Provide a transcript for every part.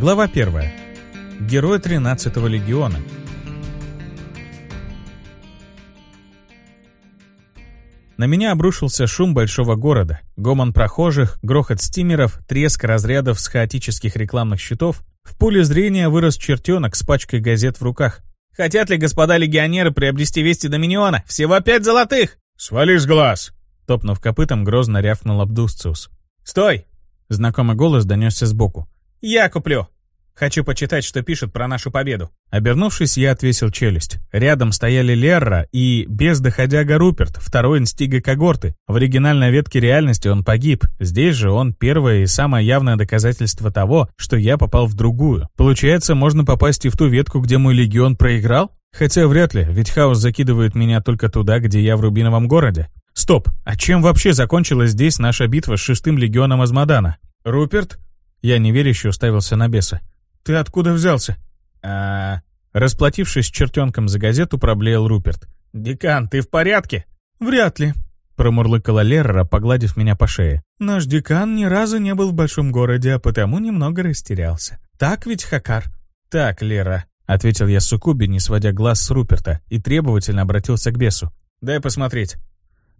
Глава 1. Герой 13-го легиона. На меня обрушился шум большого города, гомон прохожих, грохот стимеров, треск разрядов с хаотических рекламных щитов. В поле зрения вырос чертенок с пачкой газет в руках. «Хотят ли господа легионеры приобрести вести Доминиона? Всего пять золотых!» «Свали с глаз!» Топнув копытом, грозно рявкнул Абдусциус. «Стой!» Знакомый голос донесся сбоку. «Я куплю!» Хочу почитать, что пишут про нашу победу». Обернувшись, я отвесил челюсть. Рядом стояли Лерра и бездоходяга Руперт, второй инстига когорты. В оригинальной ветке реальности он погиб. Здесь же он первое и самое явное доказательство того, что я попал в другую. Получается, можно попасть и в ту ветку, где мой легион проиграл? Хотя вряд ли, ведь хаос закидывает меня только туда, где я в Рубиновом городе. Стоп, а чем вообще закончилась здесь наша битва с шестым легионом Азмодана? Руперт? Я неверяще уставился на беса. Ты откуда взялся?» а Расплатившись с чертенком за газету, проблеял Руперт. «Декан, ты в порядке?» «Вряд ли», — промурлыкала Лерра, погладив меня по шее. «Наш декан ни разу не был в большом городе, а потому немного растерялся. Так ведь, Хакар?» «Так, Лера», — ответил я Сукуби, не сводя глаз с Руперта, и требовательно обратился к бесу. «Дай посмотреть».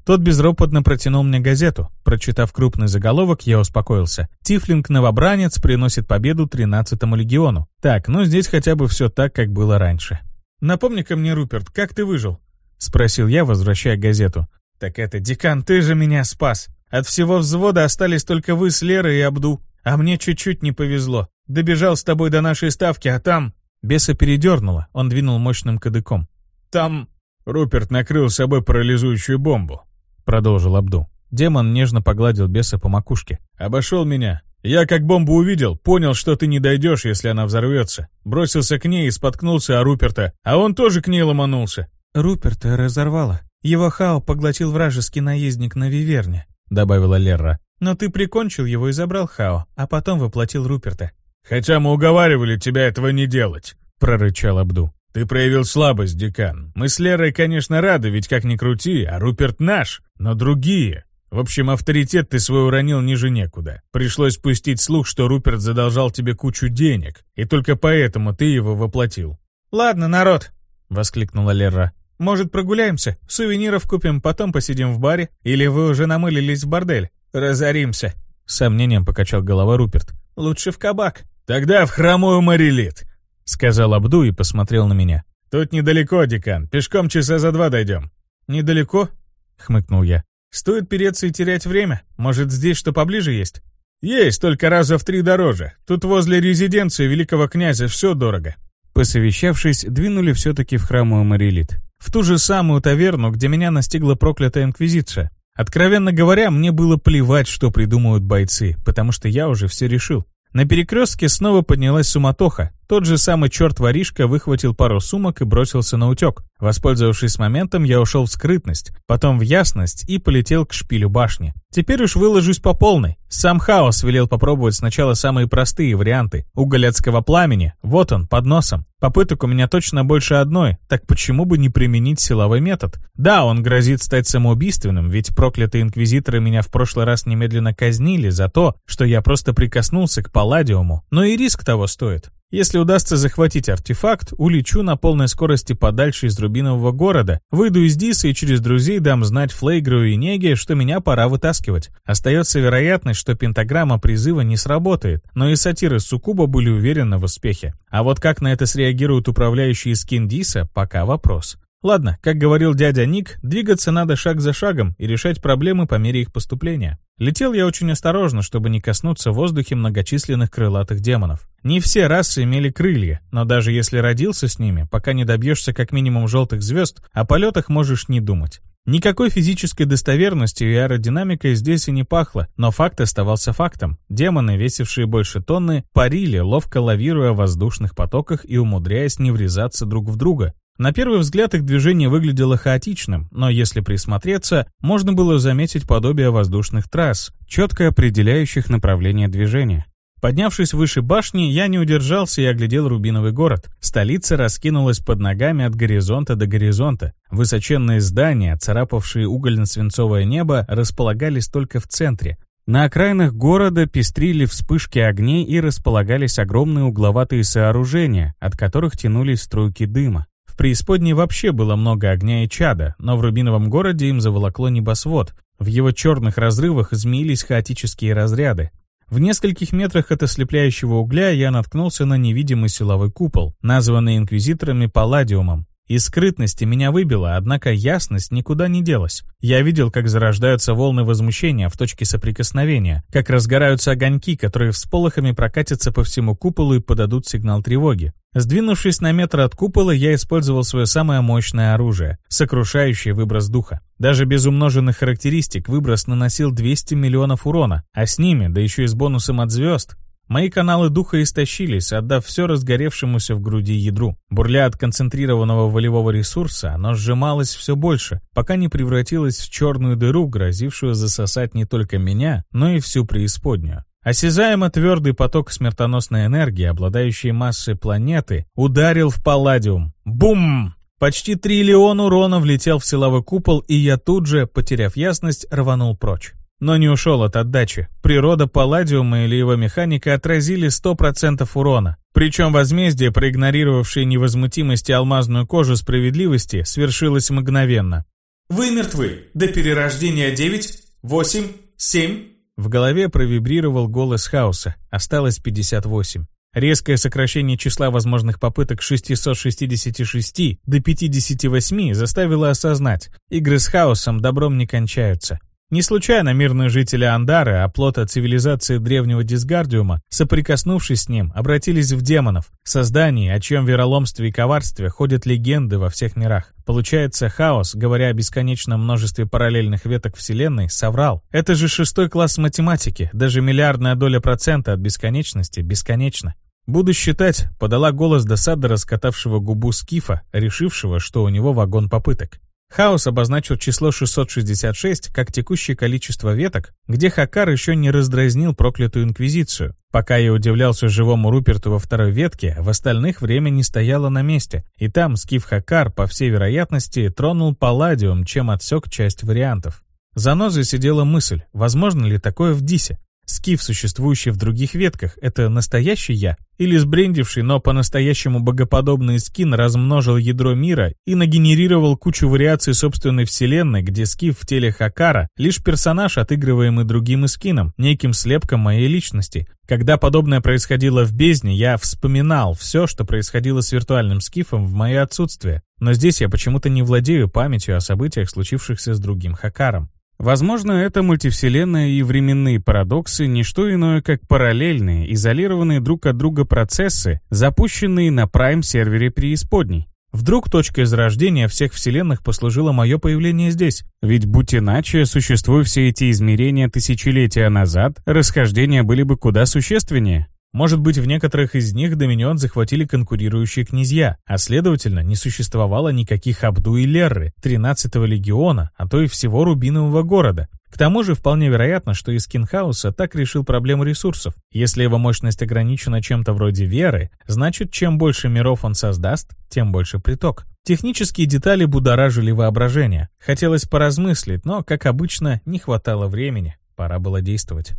Тот безропотно протянул мне газету. Прочитав крупный заголовок, я успокоился. Тифлинг-новобранец приносит победу 13-му легиону. Так, ну здесь хотя бы все так, как было раньше. «Напомни-ка мне, Руперт, как ты выжил?» — спросил я, возвращая газету. «Так это, декан, ты же меня спас. От всего взвода остались только вы с Лерой и Абду. А мне чуть-чуть не повезло. Добежал с тобой до нашей ставки, а там...» Беса передернуло, он двинул мощным кадыком. «Там...» Руперт накрыл собой парализующую бомбу продолжил Абду. Демон нежно погладил беса по макушке. «Обошел меня. Я как бомбу увидел, понял, что ты не дойдешь, если она взорвется. Бросился к ней и споткнулся о Руперта, а он тоже к ней ломанулся». «Руперта разорвало. Его хао поглотил вражеский наездник на Виверне», — добавила Лерра. «Но ты прикончил его и забрал хао, а потом воплотил Руперта». «Хотя мы уговаривали тебя этого не делать», — прорычал Абду. «Ты проявил слабость, декан. Мы с Лерой, конечно, рады, ведь как ни крути, а Руперт наш, но другие. В общем, авторитет ты свой уронил ниже некуда. Пришлось пустить слух, что Руперт задолжал тебе кучу денег, и только поэтому ты его воплотил». «Ладно, народ», — воскликнула Лера. «Может, прогуляемся? Сувениров купим, потом посидим в баре? Или вы уже намылились в бордель? Разоримся». С сомнением покачал голова Руперт. «Лучше в кабак». «Тогда в хромую Марилит», сказал Абду и посмотрел на меня. «Тут недалеко, декан. Пешком часа за два дойдем». «Недалеко?» — хмыкнул я. «Стоит переться и терять время? Может, здесь что поближе есть?» «Есть, только раза в три дороже. Тут возле резиденции великого князя все дорого». Посовещавшись, двинули все-таки в храму Марилит. В ту же самую таверну, где меня настигла проклятая инквизиция. Откровенно говоря, мне было плевать, что придумают бойцы, потому что я уже все решил. На перекрестке снова поднялась суматоха. Тот же самый черт-воришка выхватил пару сумок и бросился на утек. Воспользовавшись моментом, я ушел в скрытность, потом в ясность и полетел к шпилю башни. Теперь уж выложусь по полной. Сам Хаос велел попробовать сначала самые простые варианты. Уголь адского пламени, вот он, под носом. Попыток у меня точно больше одной, так почему бы не применить силовой метод? Да, он грозит стать самоубийственным, ведь проклятые инквизиторы меня в прошлый раз немедленно казнили за то, что я просто прикоснулся к палладиуму. Но и риск того стоит. Если удастся захватить артефакт, улечу на полной скорости подальше из Рубинового города, выйду из Диса и через друзей дам знать Флейгру и Неге, что меня пора вытаскивать. Остается вероятность, что пентаграмма призыва не сработает, но и сатиры Сукуба были уверены в успехе. А вот как на это среагируют управляющие скин Диса, пока вопрос. Ладно, как говорил дядя Ник, двигаться надо шаг за шагом и решать проблемы по мере их поступления. Летел я очень осторожно, чтобы не коснуться в воздухе многочисленных крылатых демонов. Не все расы имели крылья, но даже если родился с ними, пока не добьешься как минимум желтых звезд, о полетах можешь не думать. Никакой физической достоверностью и аэродинамикой здесь и не пахло, но факт оставался фактом. Демоны, весившие больше тонны, парили, ловко лавируя в воздушных потоках и умудряясь не врезаться друг в друга. На первый взгляд их движение выглядело хаотичным, но если присмотреться, можно было заметить подобие воздушных трасс, четко определяющих направление движения. Поднявшись выше башни, я не удержался и оглядел Рубиновый город. Столица раскинулась под ногами от горизонта до горизонта. Высоченные здания, царапавшие угольно-свинцовое небо, располагались только в центре. На окраинах города пестрили вспышки огней и располагались огромные угловатые сооружения, от которых тянулись струйки дыма. Преисподней вообще было много огня и чада, но в Рубиновом городе им заволокло небосвод. В его черных разрывах змеились хаотические разряды. В нескольких метрах от ослепляющего угля я наткнулся на невидимый силовой купол, названный инквизиторами Палладиумом. Из скрытности меня выбило, однако ясность никуда не делась. Я видел, как зарождаются волны возмущения в точке соприкосновения, как разгораются огоньки, которые всполохами прокатятся по всему куполу и подадут сигнал тревоги. Сдвинувшись на метр от купола, я использовал свое самое мощное оружие — сокрушающий выброс духа. Даже без умноженных характеристик выброс наносил 200 миллионов урона, а с ними, да еще и с бонусом от звезд, Мои каналы духа истощились, отдав все разгоревшемуся в груди ядру. Бурля от концентрированного волевого ресурса, оно сжималось все больше, пока не превратилось в черную дыру, грозившую засосать не только меня, но и всю преисподнюю. Осязаемо твердый поток смертоносной энергии, обладающей массой планеты, ударил в палладиум. Бум! Почти триллион урона влетел в силовой купол, и я тут же, потеряв ясность, рванул прочь но не ушел от отдачи. Природа палладиума или его механика отразили 100% урона. Причем возмездие, проигнорировавшее невозмутимость и алмазную кожу справедливости, свершилось мгновенно. «Вы мертвы. До перерождения 9, 8, 7...» В голове провибрировал голос хаоса. Осталось 58. Резкое сокращение числа возможных попыток 666 до 58 заставило осознать, игры с хаосом добром не кончаются. Не случайно мирные жители Андары, оплота цивилизации древнего Дисгардиума, соприкоснувшись с ним, обратились в демонов, созданий, о чьем вероломстве и коварстве ходят легенды во всех мирах. Получается, хаос, говоря о бесконечном множестве параллельных веток Вселенной, соврал. Это же шестой класс математики, даже миллиардная доля процента от бесконечности бесконечна. Буду считать, подала голос досады раскатавшего губу Скифа, решившего, что у него вагон попыток. Хаос обозначил число 666 как текущее количество веток, где Хакар еще не раздразнил проклятую Инквизицию. Пока я удивлялся живому Руперту во второй ветке, в остальных время не стояло на месте, и там Скиф Хакар, по всей вероятности, тронул Палладиум, чем отсек часть вариантов. За нозой сидела мысль, возможно ли такое в Дисе. Скиф, существующий в других ветках, это настоящий я? Или сбрендивший, но по-настоящему богоподобный скин размножил ядро мира и нагенерировал кучу вариаций собственной вселенной, где Скиф в теле Хакара лишь персонаж, отыгрываемый другим скином, неким слепком моей личности. Когда подобное происходило в бездне, я вспоминал все, что происходило с виртуальным Скифом в мое отсутствие. Но здесь я почему-то не владею памятью о событиях, случившихся с другим Хакаром. Возможно, это мультивселенная и временные парадоксы – не что иное, как параллельные, изолированные друг от друга процессы, запущенные на прайм-сервере преисподней. Вдруг точкой зарождения всех вселенных послужило мое появление здесь? Ведь будь иначе, существуя все эти измерения тысячелетия назад, расхождения были бы куда существеннее. Может быть, в некоторых из них Доминион захватили конкурирующие князья, а следовательно, не существовало никаких Абду и Лерры, 13-го легиона, а то и всего Рубинового города. К тому же вполне вероятно, что из Кинхауса так решил проблему ресурсов. Если его мощность ограничена чем-то вроде веры, значит, чем больше миров он создаст, тем больше приток. Технические детали будоражили воображение. Хотелось поразмыслить, но, как обычно, не хватало времени. Пора было действовать.